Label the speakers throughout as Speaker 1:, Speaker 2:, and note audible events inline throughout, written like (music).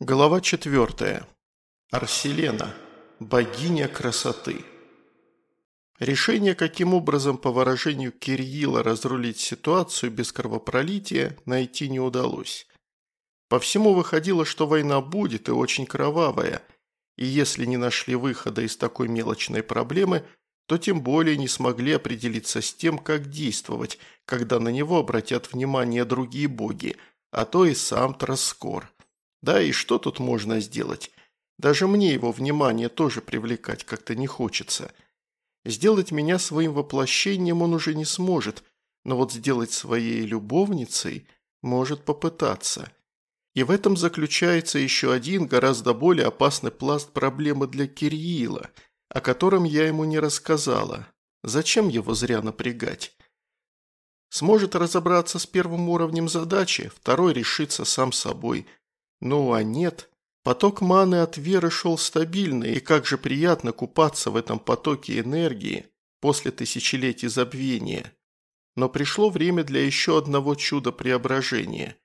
Speaker 1: Глава 4. Арселена. Богиня красоты. Решение, каким образом, по выражению Кирилла, разрулить ситуацию без кровопролития, найти не удалось. По всему выходило, что война будет и очень кровавая, и если не нашли выхода из такой мелочной проблемы, то тем более не смогли определиться с тем, как действовать, когда на него обратят внимание другие боги, а то и сам Троскор – да и что тут можно сделать? Даже мне его внимание тоже привлекать как-то не хочется. Сделать меня своим воплощением он уже не сможет, но вот сделать своей любовницей может попытаться. И в этом заключается еще один, гораздо более опасный пласт проблемы для Кирилла, о котором я ему не рассказала. Зачем его зря напрягать? Сможет разобраться с первым уровнем задачи, второй решится сам собой – ну а нет. Поток маны от веры шел стабильно, и как же приятно купаться в этом потоке энергии после тысячелетий забвения. Но пришло время для еще одного чуда преображения.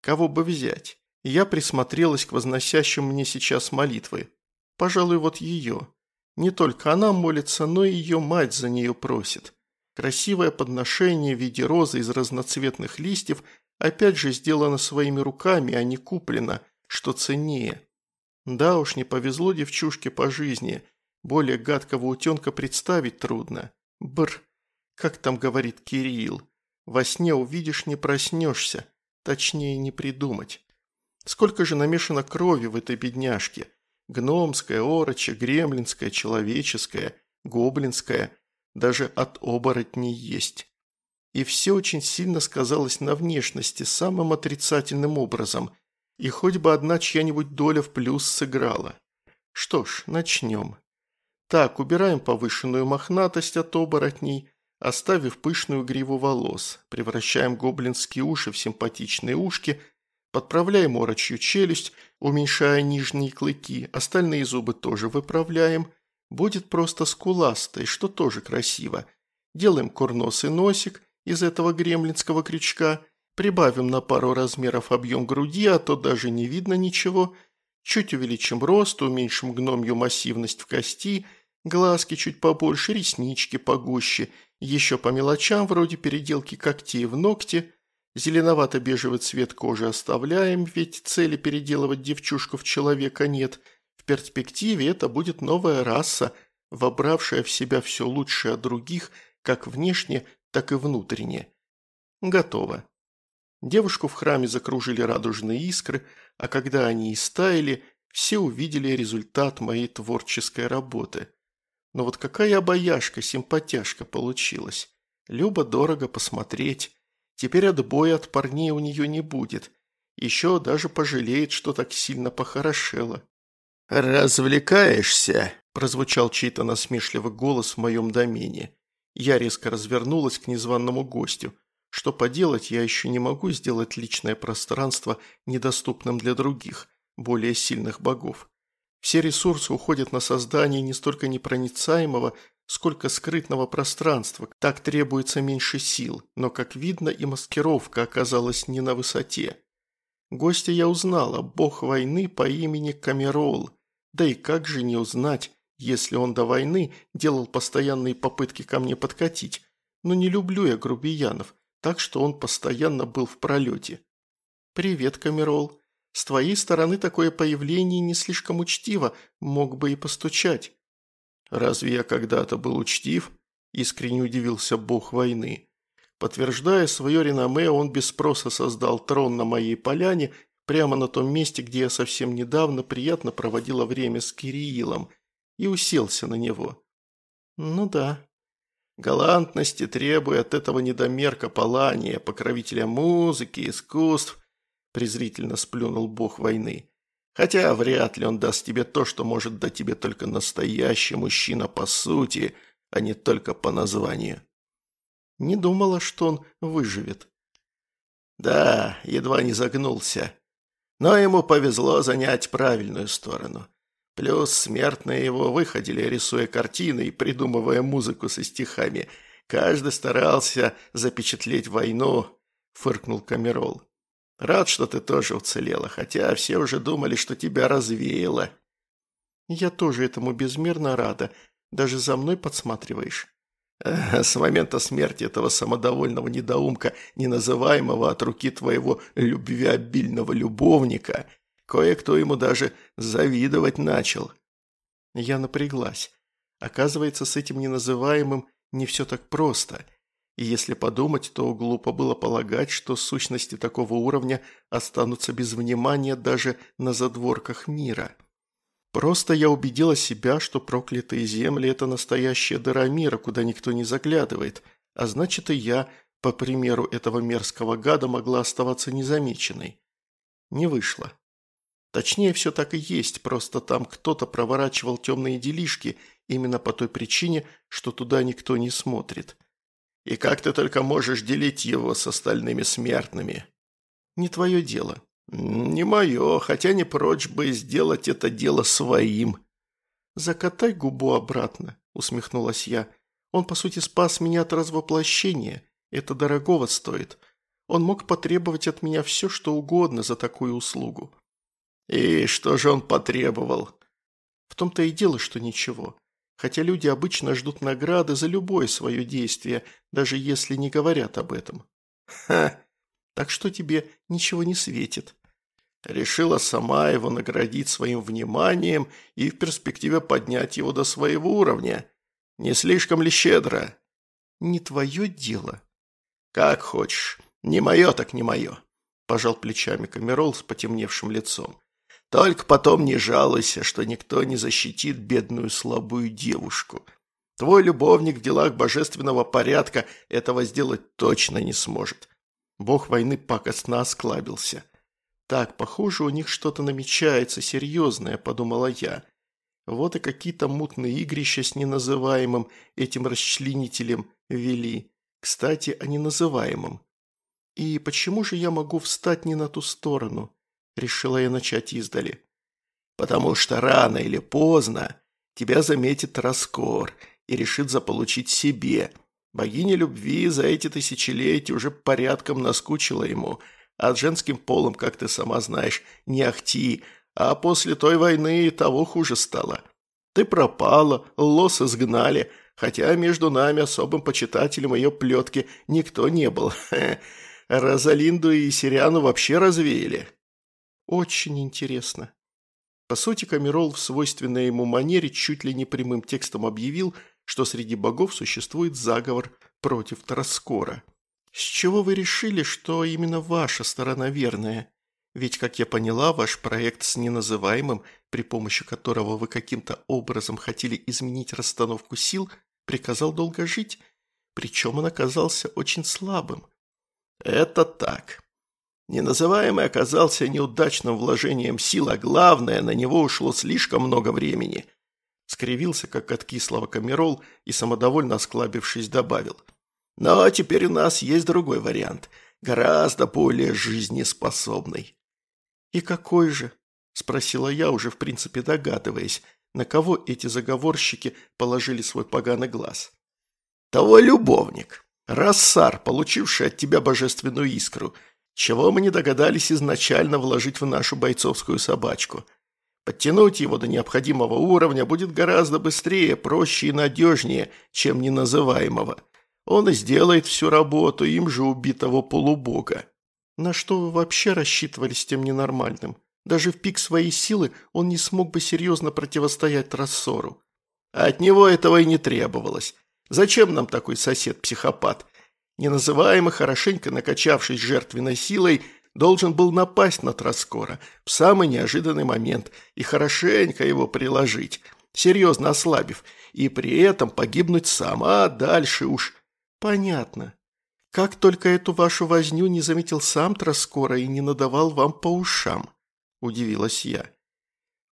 Speaker 1: Кого бы взять? Я присмотрелась к возносящим мне сейчас молитвы. Пожалуй, вот ее. Не только она молится, но и ее мать за нее просит. Красивое подношение в виде розы из разноцветных листьев опять же сделано своими руками, а не куплено, что ценнее. Да уж, не повезло девчушке по жизни. Более гадкого утенка представить трудно. Бр, как там говорит Кирилл. Во сне увидишь, не проснешься. Точнее, не придумать. Сколько же намешано крови в этой бедняжке. Гномская, ороча, гремлинская, человеческая, гоблинская – даже от оборотней есть. И все очень сильно сказалось на внешности самым отрицательным образом, и хоть бы одна чья-нибудь доля в плюс сыграла. Что ж, начнем. Так, убираем повышенную мохнатость от оборотней, оставив пышную гриву волос, превращаем гоблинские уши в симпатичные ушки, подправляем орочью челюсть, уменьшая нижние клыки, остальные зубы тоже выправляем – Будет просто скуластой, что тоже красиво. Делаем курносый носик из этого гремлинского крючка, прибавим на пару размеров объем груди, а то даже не видно ничего. Чуть увеличим рост, уменьшим гномью массивность в кости, глазки чуть побольше, реснички погуще, еще по мелочам вроде переделки когтей в ногти. Зеленовато-бежевый цвет кожи оставляем, ведь цели переделывать девчушку в человека нет – перспективе это будет новая раса, вобравшая в себя все лучшее от других, как внешне, так и внутренне. Готово. Девушку в храме закружили радужные искры, а когда они истаяли, все увидели результат моей творческой работы. Но вот какая обаяшка, симпатяшка получилась. Любо дорого посмотреть. Теперь отбоя от парней у нее не будет. Еще даже пожалеет, что так сильно похорошела.
Speaker 2: «Развлекаешься?»
Speaker 1: – прозвучал чей-то насмешливый голос в моем домене. Я резко развернулась к незваному гостю. Что поделать, я еще не могу сделать личное пространство недоступным для других, более сильных богов. Все ресурсы уходят на создание не столько непроницаемого, сколько скрытного пространства. Так требуется меньше сил, но, как видно, и маскировка оказалась не на высоте. Гостя я узнала, бог войны по имени Камерол – да и как же не узнать, если он до войны делал постоянные попытки ко мне подкатить. Но не люблю я грубиянов, так что он постоянно был в пролете. «Привет, Камерол. С твоей стороны такое появление не слишком учтиво, мог бы и постучать».
Speaker 2: «Разве я когда-то был учтив?» – искренне удивился бог войны.
Speaker 1: Подтверждая свое реноме, он без спроса создал трон на моей поляне прямо на том месте, где я совсем недавно приятно проводила время с Кириилом, и уселся на него. Ну да. Галантности требуя от этого недомерка Палания, покровителя музыки, искусств, презрительно сплюнул бог войны. Хотя вряд ли он даст тебе то, что может дать тебе только настоящий мужчина по сути, а не только по названию. Не думала, что он выживет. Да, едва не загнулся. Но ему повезло занять правильную сторону. Плюс смертные его выходили, рисуя картины и придумывая музыку со стихами. Каждый старался запечатлеть войну, фыркнул Камерол.
Speaker 2: Рад, что ты тоже уцелела, хотя все уже думали, что тебя развеяло».
Speaker 1: «Я тоже этому безмерно рада. Даже за мной подсматриваешь».
Speaker 2: «С момента смерти этого самодовольного недоумка, не называемого от руки твоего любвеобильного любовника, кое-кто ему даже завидовать начал».
Speaker 1: Я напряглась. Оказывается, с этим неназываемым не все так просто – и если подумать, то глупо было полагать, что сущности такого уровня останутся без внимания даже на задворках мира. Просто я убедила себя, что проклятые земли – это настоящая дыра мира, куда никто не заглядывает, а значит и я, по примеру этого мерзкого гада, могла оставаться незамеченной. Не вышло. Точнее, все так и есть, просто там кто-то проворачивал темные делишки именно по той причине, что туда никто не смотрит – и как ты только можешь делить его с остальными смертными? Не твое дело. Не мое, хотя не прочь бы сделать это дело своим. Закатай губу обратно, усмехнулась я. Он, по сути, спас меня от развоплощения. Это дорогого стоит. Он мог потребовать от меня все, что угодно за такую услугу. И что же он потребовал? В том-то и дело, что ничего хотя люди обычно ждут награды за любое свое действие, даже если не говорят об этом. Ха! Так что тебе ничего не светит. Решила сама его наградить своим вниманием и в перспективе поднять его до своего уровня. Не слишком ли щедро? Не твое дело. Как хочешь. Не мое, так не мое. Пожал плечами Камерол с потемневшим лицом. Только потом не жалуйся, что никто не защитит бедную слабую девушку. Твой любовник в делах божественного порядка этого сделать точно не сможет. Бог войны пакостно осклабился. Так, похоже, у них что-то намечается серьезное, подумала я. Вот и какие-то мутные игрища с неназываемым этим расчленителем вели. Кстати, о неназываемом. И почему же я могу встать не на ту сторону? Решила я начать издали. «Потому что рано или поздно тебя заметит Раскор и решит заполучить себе. Богиня любви за эти тысячелетия уже порядком наскучила ему, а с женским полом, как ты сама знаешь, не ахти, а после той войны того хуже стало. Ты пропала, лос изгнали, хотя между нами особым почитателем ее плетки никто не был. (laughs) Розалинду и Сириану вообще развеяли. Очень интересно. По сути, Камерол в свойственной ему манере чуть ли не прямым текстом объявил, что среди богов существует заговор против Троскора. С чего вы решили, что именно ваша сторона верная? Ведь, как я поняла, ваш проект с неназываемым, при помощи которого вы каким-то образом хотели изменить расстановку сил, приказал долго жить, причем он оказался очень слабым. «Это так», Неназываемый оказался неудачным вложением сил, а главное, на него ушло слишком много времени. Скривился, как от кислого камерол, и самодовольно осклабившись добавил. Но теперь у нас есть другой вариант, гораздо более жизнеспособный. «И какой же?» – спросила я, уже в принципе догадываясь, на кого эти заговорщики положили свой поганый глаз. «Того любовник, Рассар, получивший от тебя божественную искру – чего мы не догадались изначально вложить в нашу бойцовскую собачку. Подтянуть его до необходимого уровня будет гораздо быстрее, проще и надежнее, чем неназываемого. Он и сделает всю работу им же убитого полубога. На что вы вообще рассчитывали с тем ненормальным? Даже в пик своей силы он не смог бы серьезно противостоять рассору. А от него этого и не требовалось. Зачем нам такой сосед-психопат? Неназываемый, хорошенько накачавшись жертвенной силой, должен был напасть на Троскора в самый неожиданный момент и хорошенько его приложить, серьезно ослабив, и при этом погибнуть сам, а дальше уж... Понятно. Как только эту вашу возню не заметил сам Троскора и не надавал вам по ушам, удивилась я.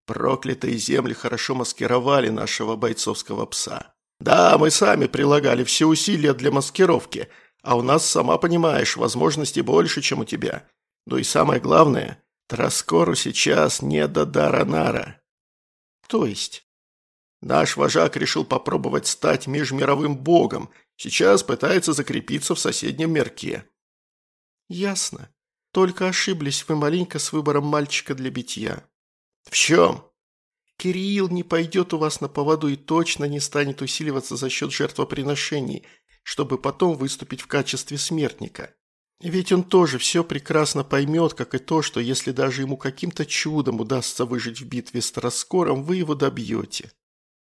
Speaker 1: Проклятые земли хорошо маскировали нашего бойцовского пса. Да, мы сами прилагали все усилия для маскировки – а у нас, сама понимаешь, возможностей больше, чем у тебя. Ну и самое главное, Траскору сейчас не до Даранара. То есть? Наш вожак решил попробовать стать межмировым богом. Сейчас пытается закрепиться в соседнем мирке. Ясно. Только ошиблись вы маленько с выбором мальчика для битья.
Speaker 2: В чем?
Speaker 1: Кириил не пойдет у вас на поводу и точно не станет усиливаться за счет жертвоприношений, чтобы потом выступить в качестве смертника. Ведь он тоже все прекрасно поймет, как и то, что если даже ему каким-то чудом удастся выжить в битве с Троскором, вы его добьете.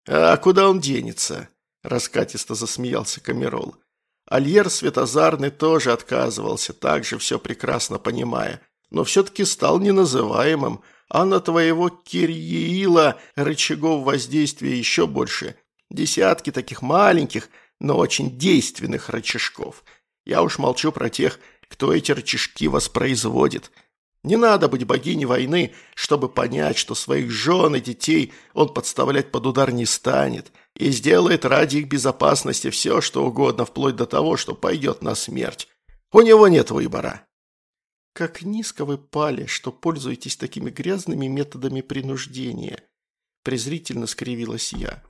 Speaker 2: «А куда он денется?» – раскатисто засмеялся Камерол. Альер Светозарный тоже отказывался, также все прекрасно понимая, но все-таки стал неназываемым, а на твоего Кирьеила рычагов воздействия еще больше. Десятки таких маленьких, но очень действенных рычажков. Я уж молчу про тех, кто эти рычажки воспроизводит. Не надо быть богиней войны, чтобы понять, что своих жен и детей он подставлять под удар не станет и сделает ради их безопасности все, что угодно, вплоть до того, что пойдет на смерть. У него нет выбора.
Speaker 1: Как низко вы пали, что пользуетесь такими грязными методами принуждения. Презрительно скривилась я.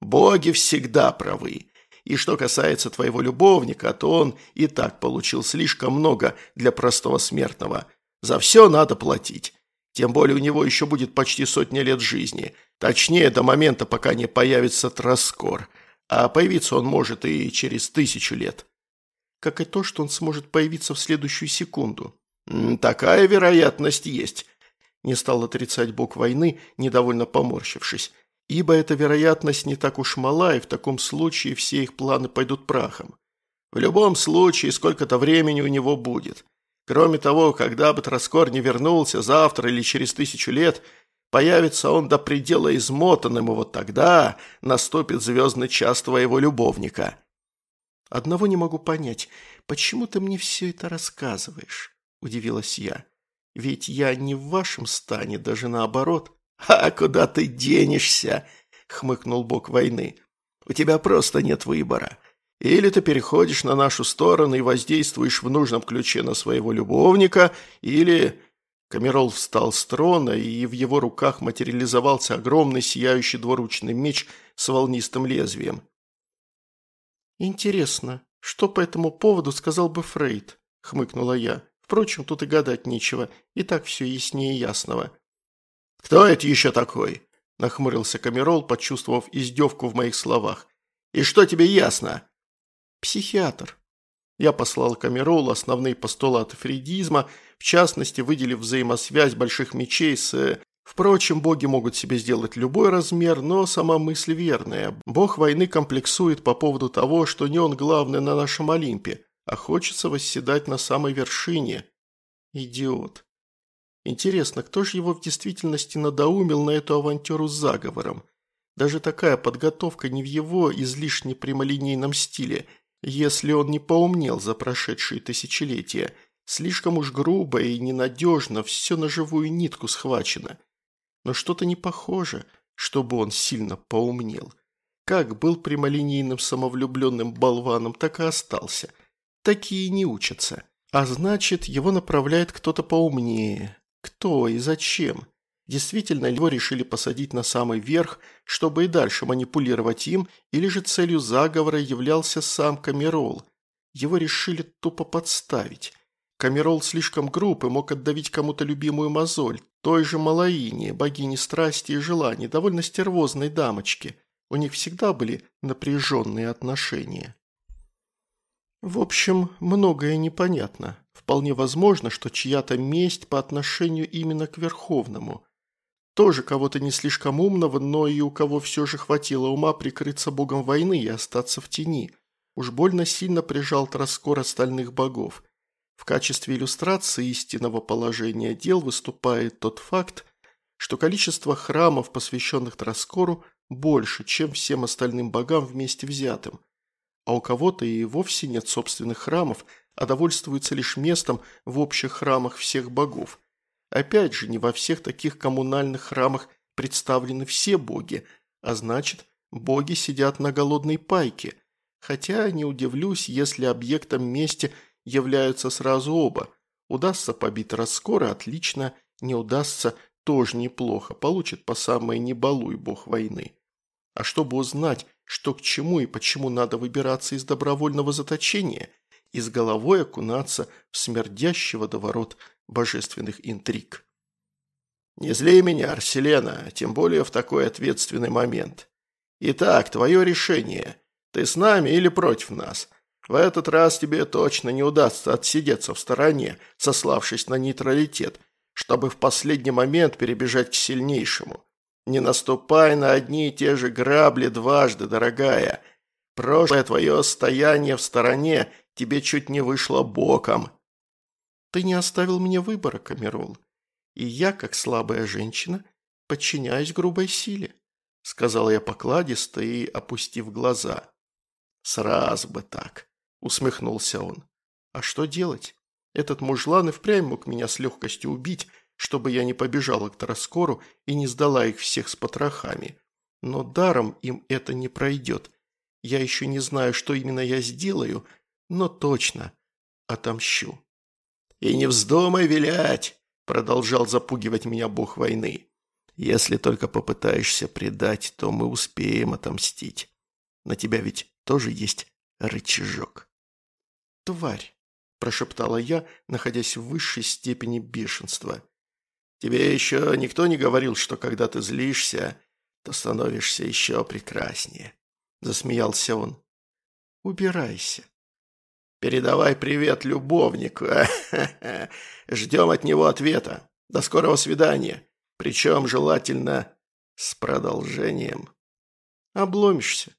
Speaker 2: Боги всегда правы. И что касается твоего любовника, то он и так получил слишком много для простого смертного. За все надо платить. Тем более у него еще будет почти сотня лет жизни. Точнее, до момента, пока не появится Троскор. А появиться он может и через тысячу лет.
Speaker 1: Как и то, что он сможет появиться в следующую секунду.
Speaker 2: «Такая вероятность есть», – не стал отрицать бог войны, недовольно поморщившись ибо эта вероятность не так уж мала, и в таком случае все их планы пойдут прахом. В любом случае, сколько-то времени у него будет. Кроме того, когда бы Троскор не вернулся завтра или через тысячу лет, появится он до предела измотанным, и вот тогда наступит звездный час твоего любовника.
Speaker 1: «Одного не могу понять, почему ты мне все это рассказываешь?» – удивилась я. «Ведь я не в вашем стане, даже наоборот».
Speaker 2: «А куда ты денешься?» – хмыкнул бог войны. «У тебя просто нет выбора. Или ты переходишь на нашу сторону и воздействуешь в нужном ключе на своего любовника, или...» Камерол встал с трона, и в его руках материализовался огромный сияющий двуручный меч с волнистым лезвием.
Speaker 1: «Интересно, что по этому поводу сказал бы Фрейд?» – хмыкнула я. «Впрочем, тут и гадать нечего, и так все яснее ясного».
Speaker 2: «Кто это еще такой?» – нахмурился Камерол, почувствовав издевку в моих словах. «И что тебе ясно?»
Speaker 1: «Психиатр». Я послал Камеролу основные постулаты фрейдизма, в частности, выделив взаимосвязь больших мечей с... Впрочем, боги могут себе сделать любой размер, но сама мысль верная. Бог войны комплексует по поводу того, что не он главный на нашем Олимпе, а хочется восседать на самой вершине. Идиот. Интересно, кто же его в действительности надоумил на эту авантюру с заговором? Даже такая подготовка не в его излишне прямолинейном стиле, если он не поумнел за прошедшие тысячелетия. Слишком уж грубо и ненадежно, все на живую нитку схвачено. Но что-то не похоже, чтобы он сильно поумнел. Как был прямолинейным самовлюбленным болваном, так и остался. Такие не учатся. А значит, его направляет кто-то поумнее, кто и зачем? Действительно ли его решили посадить на самый верх, чтобы и дальше манипулировать им, или же целью заговора являлся сам Камерол? Его решили тупо подставить. Камерол слишком груб и мог отдавить кому-то любимую мозоль, той же Малаине, богине страсти и желаний, довольно стервозной дамочке. У них всегда были напряженные отношения. В общем, многое непонятно. Вполне возможно, что чья-то месть по отношению именно к Верховному. Тоже кого-то не слишком умного, но и у кого все же хватило ума прикрыться богом войны и остаться в тени. Уж больно сильно прижал Троскор остальных богов. В качестве иллюстрации истинного положения дел выступает тот факт, что количество храмов, посвященных Троскору, больше, чем всем остальным богам вместе взятым. А у кого-то и вовсе нет собственных храмов – а довольствуется лишь местом в общих храмах всех богов. Опять же, не во всех таких коммунальных храмах представлены все боги, а значит, боги сидят на голодной пайке. Хотя не удивлюсь, если объектом мести являются сразу оба. Удастся побить раскора – отлично, не удастся – тоже неплохо, получит по самое «не балуй бог войны». А чтобы узнать, что к чему и почему надо выбираться из добровольного заточения – и с головой окунаться в смердящий водоворот божественных интриг.
Speaker 2: «Не зли меня, Арселена, тем более в такой ответственный момент. Итак, твое решение. Ты с нами или против нас? В этот раз тебе точно не удастся отсидеться в стороне, сославшись на нейтралитет, чтобы в последний момент перебежать к сильнейшему. Не наступай на одни и те же грабли дважды, дорогая. Прошлое твое стояние в стороне тебе чуть не вышло боком.
Speaker 1: Ты не оставил мне выбора, Камерол. И я, как слабая женщина, подчиняюсь грубой силе, сказала я покладисто и опустив глаза. Сразу бы так, усмехнулся он. А что делать? Этот мужлан и впрямь мог меня с легкостью убить, чтобы я не побежала к Троскору и не сдала их всех с потрохами. Но даром им это не пройдет. Я еще не знаю, что именно я сделаю, но точно отомщу.
Speaker 2: «И не вздумай вилять!» – продолжал запугивать меня бог войны. «Если только попытаешься предать, то мы успеем отомстить. На тебя ведь тоже есть рычажок».
Speaker 1: «Тварь!» – прошептала я, находясь в высшей степени бешенства.
Speaker 2: «Тебе еще никто не говорил, что когда ты злишься, то становишься еще прекраснее», – засмеялся он.
Speaker 1: «Убирайся»,
Speaker 2: Передавай привет любовнику. (laughs) Ждем от него ответа. До скорого свидания. Причем желательно с продолжением.
Speaker 1: Обломишься.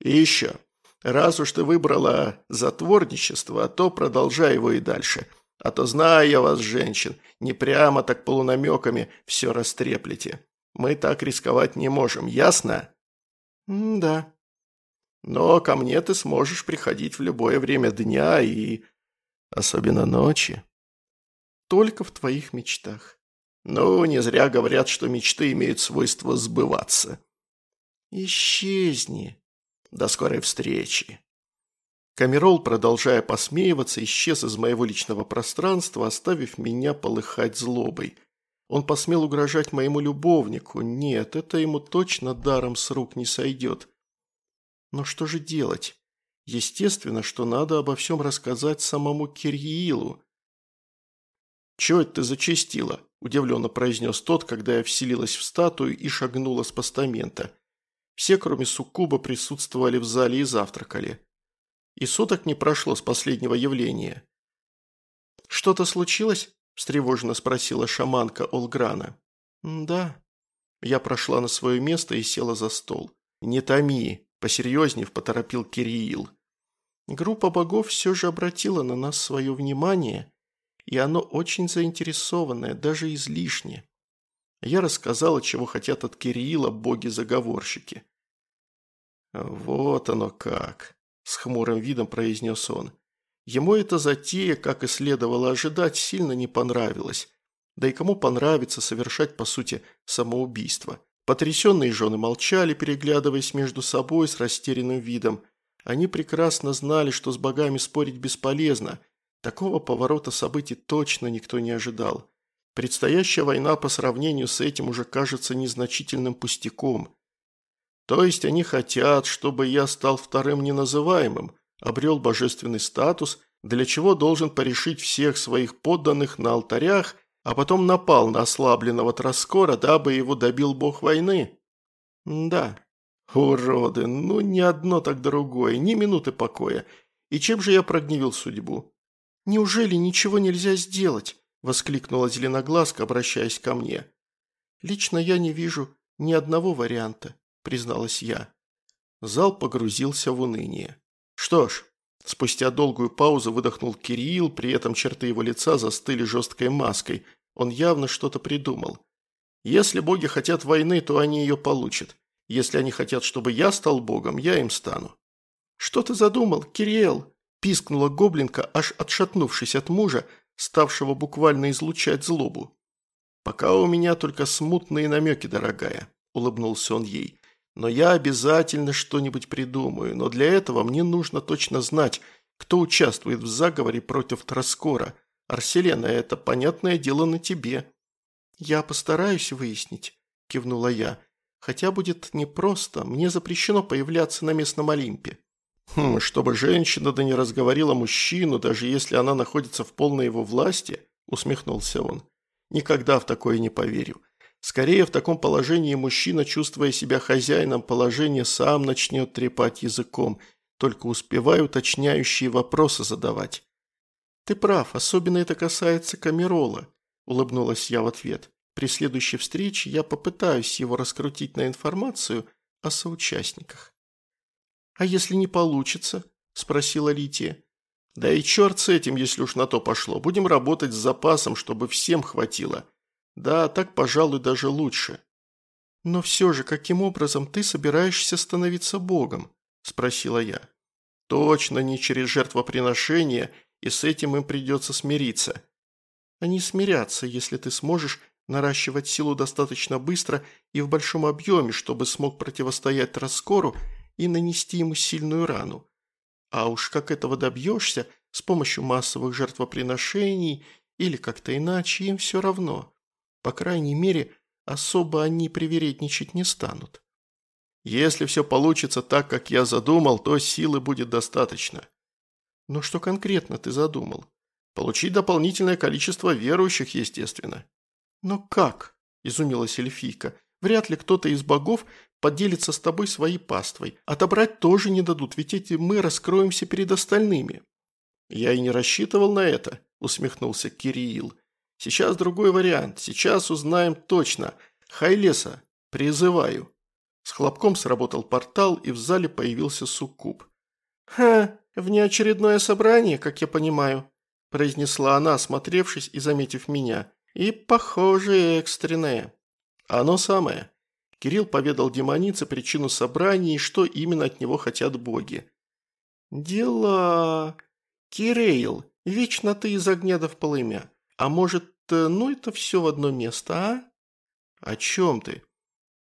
Speaker 2: И еще. Раз уж ты выбрала затворничество, то продолжай его и дальше. А то знаю я вас, женщин, не прямо так полунамеками все растреплете. Мы так рисковать не можем, ясно?
Speaker 1: М да.
Speaker 2: Но ко мне ты сможешь приходить в любое время дня и... особенно ночи.
Speaker 1: Только в твоих мечтах.
Speaker 2: Ну, не зря говорят, что мечты имеют свойство сбываться.
Speaker 1: Исчезни.
Speaker 2: До скорой встречи.
Speaker 1: Камерол, продолжая посмеиваться, исчез из моего личного пространства, оставив меня полыхать злобой. Он посмел угрожать моему любовнику. Нет, это ему точно даром с рук не сойдет. Но что же делать? Естественно, что надо обо всем рассказать самому Кирьилу. «Чего это ты зачастила?» – удивленно произнес тот, когда я вселилась в статую и шагнула с постамента. Все, кроме Суккуба, присутствовали в зале и завтракали. И суток не прошло с последнего явления. «Что-то случилось?» – встревоженно спросила шаманка Олграна. «Да». Я прошла на свое место и села за стол. «Не томи», Посерьезнев поторопил Кириил. Группа богов все же обратила на нас свое внимание, и оно очень заинтересованное, даже излишне. Я рассказала, чего хотят от Кириила боги-заговорщики. «Вот оно как», – с хмурым видом произнес он. Ему эта затея, как и следовало ожидать, сильно не понравилась. Да и кому понравится совершать, по сути, самоубийство? Потрясенные жены молчали, переглядываясь между собой с растерянным видом. Они прекрасно знали, что с богами спорить бесполезно. Такого поворота событий точно никто не ожидал. Предстоящая война по сравнению с этим уже кажется незначительным пустяком. То есть они хотят, чтобы я стал вторым неназываемым, обрел божественный статус, для чего должен порешить всех своих подданных на алтарях а потом напал на ослабленного Троскора, дабы его добил бог войны? Да. Уроды, ну ни одно так другое, ни минуты покоя. И чем же я прогневил судьбу? Неужели ничего нельзя сделать? Воскликнула Зеленоглазка, обращаясь ко мне. Лично я не вижу ни одного варианта, призналась я. Зал погрузился в уныние. Что ж, Спустя долгую паузу выдохнул Кирилл, при этом черты его лица застыли жесткой маской. Он явно что-то придумал. Если боги хотят войны, то они ее получат. Если они хотят, чтобы я стал богом, я им стану. «Что ты задумал, Кириэл?» – пискнула гоблинка, аж отшатнувшись от мужа, ставшего буквально излучать злобу. «Пока у меня только смутные намеки, дорогая», – улыбнулся он ей. Но я обязательно что-нибудь придумаю, но для этого мне нужно точно знать, кто участвует в заговоре против Троскора. Арселена, это понятное дело на тебе». «Я постараюсь выяснить», – кивнула я. «Хотя будет непросто, мне запрещено появляться на местном Олимпе». «Хм, чтобы женщина да не разговорила мужчину, даже если она находится в полной его власти?» – усмехнулся он. «Никогда в такое не поверю. Скорее, в таком положении мужчина, чувствуя себя хозяином положения, сам начнет трепать языком, только успевая уточняющие вопросы задавать». «Ты прав, особенно это касается Камерола», – улыбнулась я в ответ. «При следующей встрече я попытаюсь его раскрутить на информацию о соучастниках». «А если не получится?» – спросила Лития. «Да и черт с этим, если уж на то пошло. Будем работать с запасом, чтобы всем хватило. Да, так, пожалуй, даже лучше». «Но все же, каким образом ты собираешься становиться богом?» – спросила я. «Точно не через жертвоприношение, и с этим им придется смириться». «Они смирятся, если ты сможешь наращивать силу достаточно быстро и в большом объеме, чтобы смог противостоять Раскору и нанести ему сильную рану. А уж как этого добьешься, с помощью массовых жертвоприношений или как-то иначе, им все равно. По крайней мере, особо они привередничать не станут. Если все получится так, как я задумал, то силы будет достаточно. Но что конкретно ты задумал? Получить дополнительное количество верующих, естественно. Но как? Изумилась эльфийка. Вряд ли кто-то из богов поделится с тобой своей паствой. Отобрать тоже не дадут, ведь эти мы раскроемся перед остальными». «Я и не рассчитывал на это», – усмехнулся Кириил. «Сейчас другой вариант. Сейчас узнаем точно. Хайлеса, призываю». С хлопком сработал портал, и в зале появился суккуб. «Ха, внеочередное собрание, как я понимаю», – произнесла она, осмотревшись и заметив меня. «И, похоже, экстренное». «Оно самое», Кирилл поведал демонице причину собрания и что именно от него хотят боги. «Дела... Кирейл, вечно ты из огня до в полымя. А может, ну это все в одно место, а?» «О чем ты?»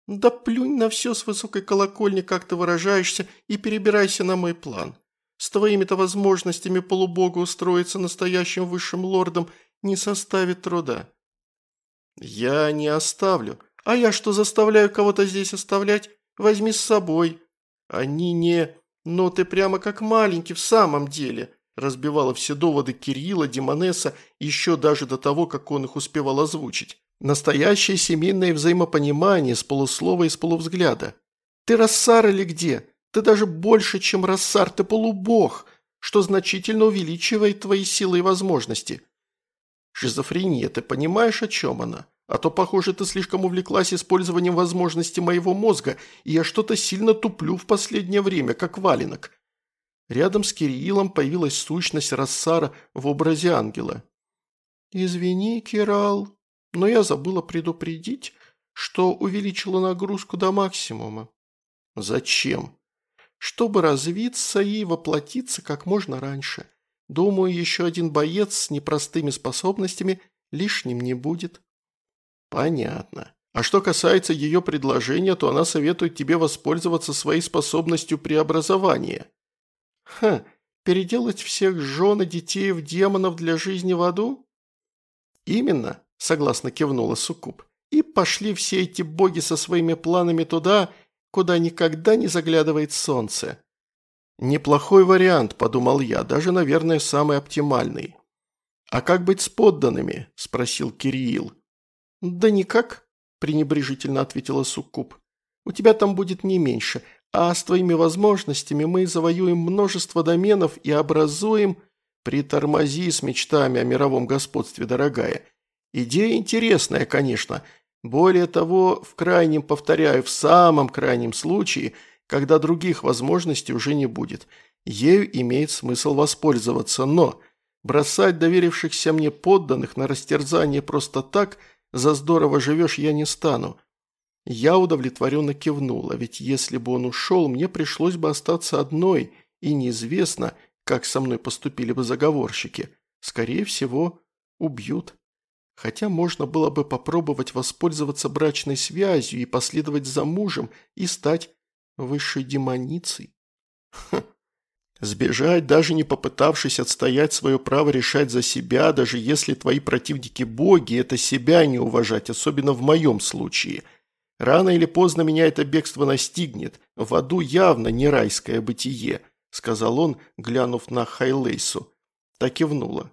Speaker 1: «Да плюнь на все с высокой колокольни, как ты выражаешься, и перебирайся на мой план. С твоими-то возможностями полубога устроиться настоящим высшим лордом не составит труда». «Я не оставлю», а я что, заставляю кого-то здесь оставлять? Возьми с собой. Они не... Но ты прямо как маленький в самом деле. Разбивала все доводы Кирилла, Димонеса, еще даже до того, как он их успевал озвучить. Настоящее семейное взаимопонимание с полуслова и с полувзгляда. Ты рассар или где? Ты даже больше, чем рассар, ты полубог, что значительно увеличивает твои силы и возможности. Шизофрения, ты понимаешь, о чем она? А то, похоже, ты слишком увлеклась использованием возможностей моего мозга, и я что-то сильно туплю в последнее время, как валенок». Рядом с Кириллом появилась сущность Рассара в образе ангела. «Извини, Кирал, но я забыла предупредить, что увеличила нагрузку до максимума». «Зачем?» «Чтобы развиться и воплотиться как можно раньше. Думаю, еще один боец с непростыми способностями лишним не будет». «Понятно. А что касается ее предложения, то она советует тебе воспользоваться своей способностью преобразования». «Ха, переделать всех жен и детей в демонов для жизни в аду?» «Именно», – согласно кивнула Суккуб. «И пошли все эти боги со своими планами туда, куда никогда не заглядывает солнце». «Неплохой вариант», – подумал я, даже, наверное, самый оптимальный. «А как быть с подданными?» – спросил Кириил. «Да никак», – пренебрежительно ответила Суккуб. «У тебя там будет не меньше, а с твоими возможностями мы завоюем множество доменов и образуем...» «Притормози с мечтами о мировом господстве, дорогая. Идея интересная, конечно. Более того, в крайнем, повторяю, в самом крайнем случае, когда других возможностей уже не будет, ею имеет смысл воспользоваться, но...» Бросать доверившихся мне подданных на растерзание просто так – за здорово живешь я не стану». Я удовлетворенно кивнула, ведь если бы он ушел, мне пришлось бы остаться одной, и неизвестно, как со мной поступили бы заговорщики. Скорее всего, убьют. Хотя можно было бы попробовать воспользоваться брачной связью и последовать за мужем и стать высшей демоницей. Сбежать, даже не попытавшись отстоять свое право решать за себя, даже если твои противники боги, это себя не уважать, особенно в моем случае. Рано или поздно меня это бегство настигнет. В аду явно не райское бытие. – сказал он, глянув на Хайлейсу. Так кивнула.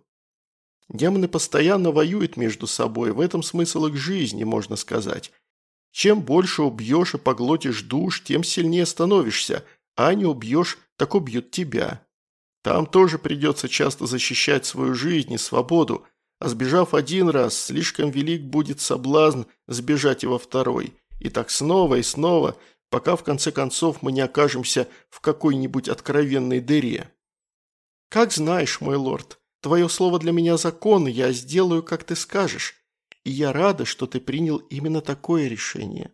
Speaker 1: Демоны постоянно воюют между собой, в этом смысл их жизни, можно сказать. Чем больше убьешь и поглотишь душ, тем сильнее становишься, а не убьешь, так убьют тебя. Там тоже придется часто защищать свою жизнь и свободу, а сбежав один раз, слишком велик будет соблазн сбежать и во второй. И так снова и снова, пока в конце концов мы не окажемся в какой-нибудь откровенной дыре. «Как знаешь, мой лорд», Твое слово для меня закон, я сделаю, как ты скажешь. И я рада, что ты принял именно такое решение».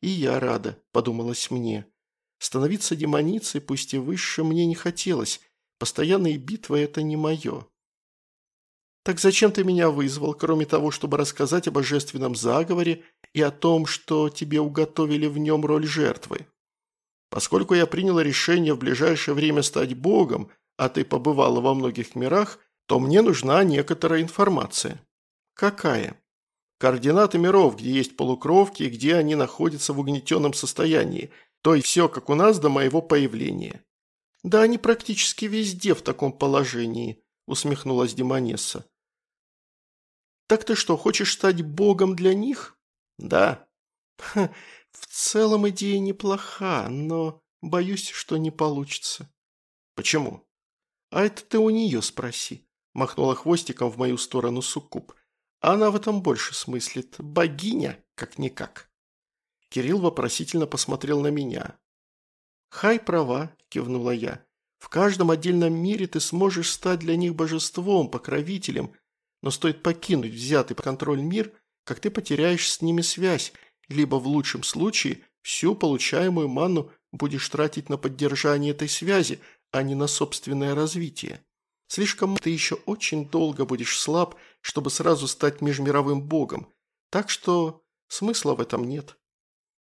Speaker 1: «И я рада», – подумалось мне. Становиться демоницей, пусть и выше, мне не хотелось. Постоянные битвы – это не мое. «Так зачем ты меня вызвал, кроме того, чтобы рассказать о божественном заговоре и о том, что тебе уготовили в нем роль жертвы? Поскольку я принял решение в ближайшее время стать богом, а ты побывала во многих мирах, то мне нужна некоторая информация». «Какая?» «Координаты миров, где есть полукровки и где они находятся в угнетенном состоянии. То есть все, как у нас до моего появления». «Да они практически везде в таком положении», – усмехнулась Демонесса. «Так ты что, хочешь стать богом для них?» «Да». Ха, «В целом идея неплоха, но боюсь, что не получится». «Почему?» «А это ты у нее спроси», – махнула хвостиком в мою сторону Суккуб. «Она в этом больше смыслит. Богиня, как-никак». Кирилл вопросительно посмотрел на меня. «Хай права», – кивнула я. «В каждом отдельном мире ты сможешь стать для них божеством, покровителем, но стоит покинуть взятый под контроль мир, как ты потеряешь с ними связь, либо в лучшем случае всю получаемую ману будешь тратить на поддержание этой связи, а не на собственное развитие. Слишком ты еще очень долго будешь слаб, чтобы сразу стать межмировым богом, так что смысла в этом нет.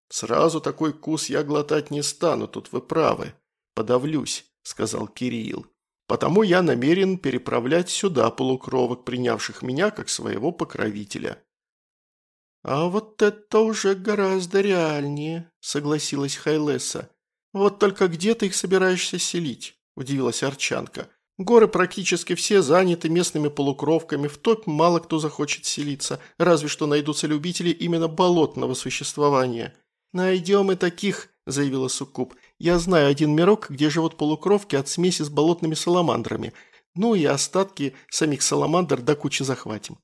Speaker 1: Сразу такой кус я глотать не стану, тут вы правы. Подавлюсь, сказал Кирилл. Потому я намерен переправлять сюда полукровок, принявших меня как своего покровителя. «А вот это уже гораздо реальнее», – согласилась Хайлеса. «Вот только где ты их собираешься селить?» удивилась Арчанка. «Горы практически все заняты местными полукровками, в топ мало кто захочет селиться, разве что найдутся любители именно болотного существования». «Найдем и таких», – заявила Суккуб. «Я знаю один мирок, где живут полукровки от смеси с болотными саламандрами. Ну и остатки самих саламандр до кучи захватим».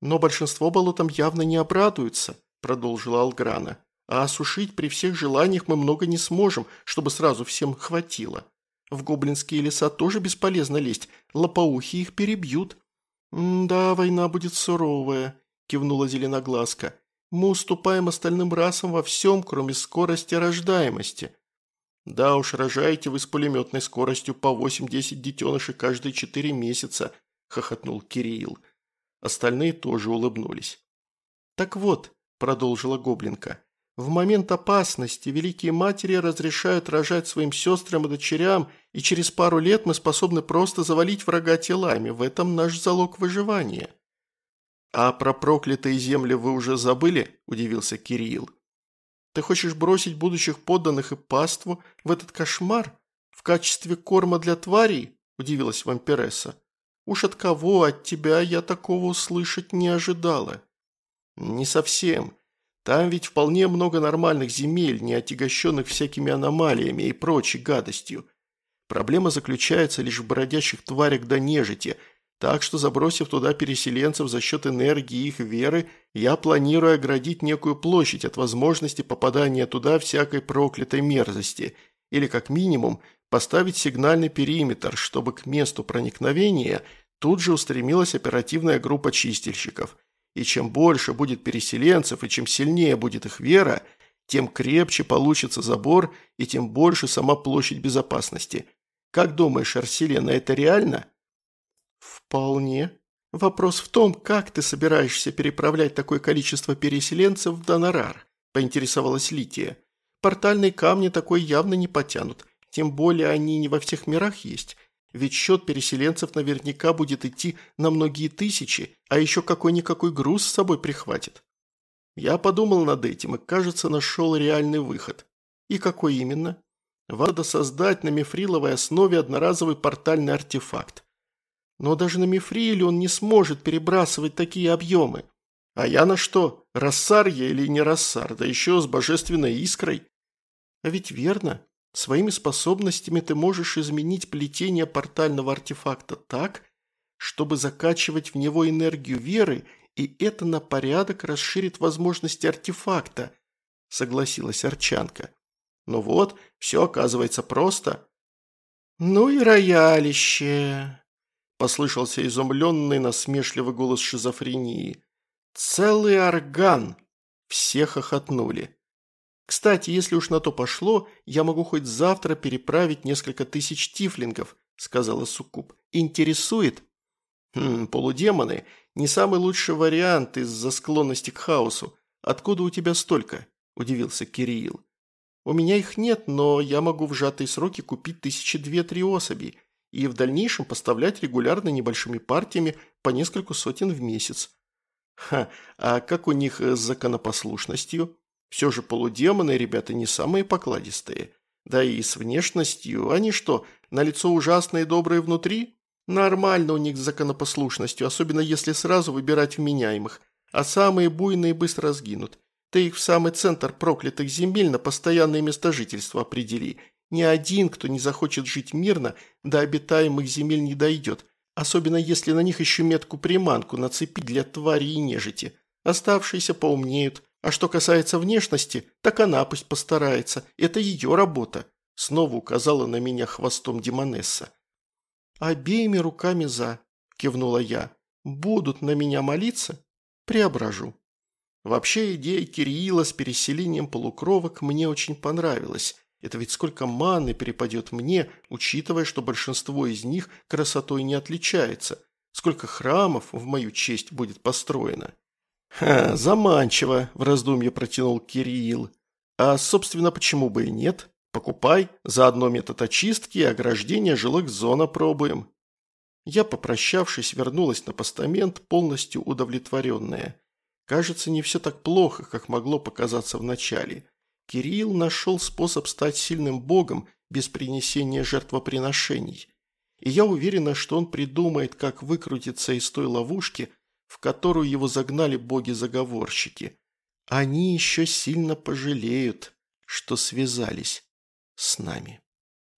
Speaker 1: «Но большинство болотам явно не обрадуются», – продолжила Алграна. «А осушить при всех желаниях мы много не сможем, чтобы сразу всем хватило». В гоблинские леса тоже бесполезно лезть, лопоухи их перебьют». «Да, война будет суровая», – кивнула Зеленоглазка. «Мы уступаем остальным расам во всем, кроме скорости рождаемости». «Да уж, рожаете вы с пулеметной скоростью по 8-10 детенышей каждые четыре месяца», – хохотнул Кирилл. Остальные тоже улыбнулись. «Так вот», – продолжила Гоблинка, в момент опасности великие матери разрешают рожать своим сестрам и дочерям, и через пару лет мы способны просто завалить врага телами. В этом наш залог выживания». «А про проклятые земли вы уже забыли?» – удивился Кирилл. «Ты хочешь бросить будущих подданных и паству в этот кошмар? В качестве корма для тварей?» – удивилась вампиресса. «Уж от кого, от тебя я такого услышать не ожидала». «Не совсем. Там ведь вполне много нормальных земель, не отягощенных всякими аномалиями и прочей гадостью. Проблема заключается лишь в бродящих тварях до нежити, так что, забросив туда переселенцев за счет энергии их веры, я планирую оградить некую площадь от возможности попадания туда всякой проклятой мерзости, или, как минимум, поставить сигнальный периметр, чтобы к месту проникновения тут же устремилась оперативная группа чистильщиков – и чем больше будет переселенцев, и чем сильнее будет их вера, тем крепче получится забор, и тем больше сама площадь безопасности. Как думаешь, Арселена, это реально? Вполне. Вопрос в том, как ты собираешься переправлять такое количество переселенцев в Донорар, поинтересовалась Лития. Портальные камни такой явно не потянут, тем более они не во всех мирах есть. Ведь счет переселенцев наверняка будет идти на многие тысячи, а еще какой-никакой груз с собой прихватит. Я подумал над этим и, кажется, нашел реальный выход. И какой именно? Надо создать на мифриловой основе одноразовый портальный артефакт. Но даже на мифриле он не сможет перебрасывать такие объемы. А я на что? Рассар я или не рассар, да еще с божественной искрой? А ведь верно. Своими способностями ты можешь изменить плетение портального артефакта так, чтобы закачивать в него энергию веры, и это на порядок расширит возможности артефакта, согласилась Арчанка. Ну вот, все оказывается просто. Ну и роялище, послышался изумленный насмешливый голос шизофрении. Целый орган. Все хохотнули. Кстати, если уж на то пошло, я могу хоть завтра переправить несколько тысяч тифлингов, сказала Суккуб. Интересует? Хм, полудемоны – не самый лучший вариант из-за склонности к хаосу. Откуда у тебя столько? Удивился Кирилл. У меня их нет, но я могу в сжатые сроки купить тысячи две-три особи и в дальнейшем поставлять регулярно небольшими партиями по несколько сотен в месяц. Ха, а как у них с законопослушностью? Все же полудемоны, ребята, не самые покладистые. Да и с внешностью, они что, на лицо ужасные добрые внутри? Нормально у них с законопослушностью, особенно если сразу выбирать вменяемых, а самые буйные быстро сгинут. Ты их в самый центр проклятых земель на постоянное место жительства определи. Ни один, кто не захочет жить мирно, до обитаемых земель не дойдет, особенно если на них еще метку-приманку нацепить для твари и нежити. Оставшиеся поумнеют, а что касается внешности, так она пусть постарается, это ее работа», снова указала на меня хвостом Демонесса. «Обеими руками за», кивнула я. «Будут на меня молиться? Преображу». Вообще идея Кирилла с переселением полукровок мне очень понравилась. Это ведь сколько маны перепадет мне, учитывая, что большинство из них красотой не отличается. Сколько храмов в мою честь будет построено. «Ха, заманчиво», – в раздумье протянул Кирилл. «А, собственно, почему бы и нет? Покупай, заодно метод очистки и ограждения жилых зон опробуем». Я, попрощавшись, вернулась на постамент, полностью удовлетворенная. Кажется, не все так плохо, как могло показаться вначале. Кирилл нашел способ стать сильным богом без принесения жертвоприношений. И я уверена, что он придумает, как выкрутиться из той ловушки, в которую его загнали боги-заговорщики. Они еще сильно пожалеют, что связались с нами.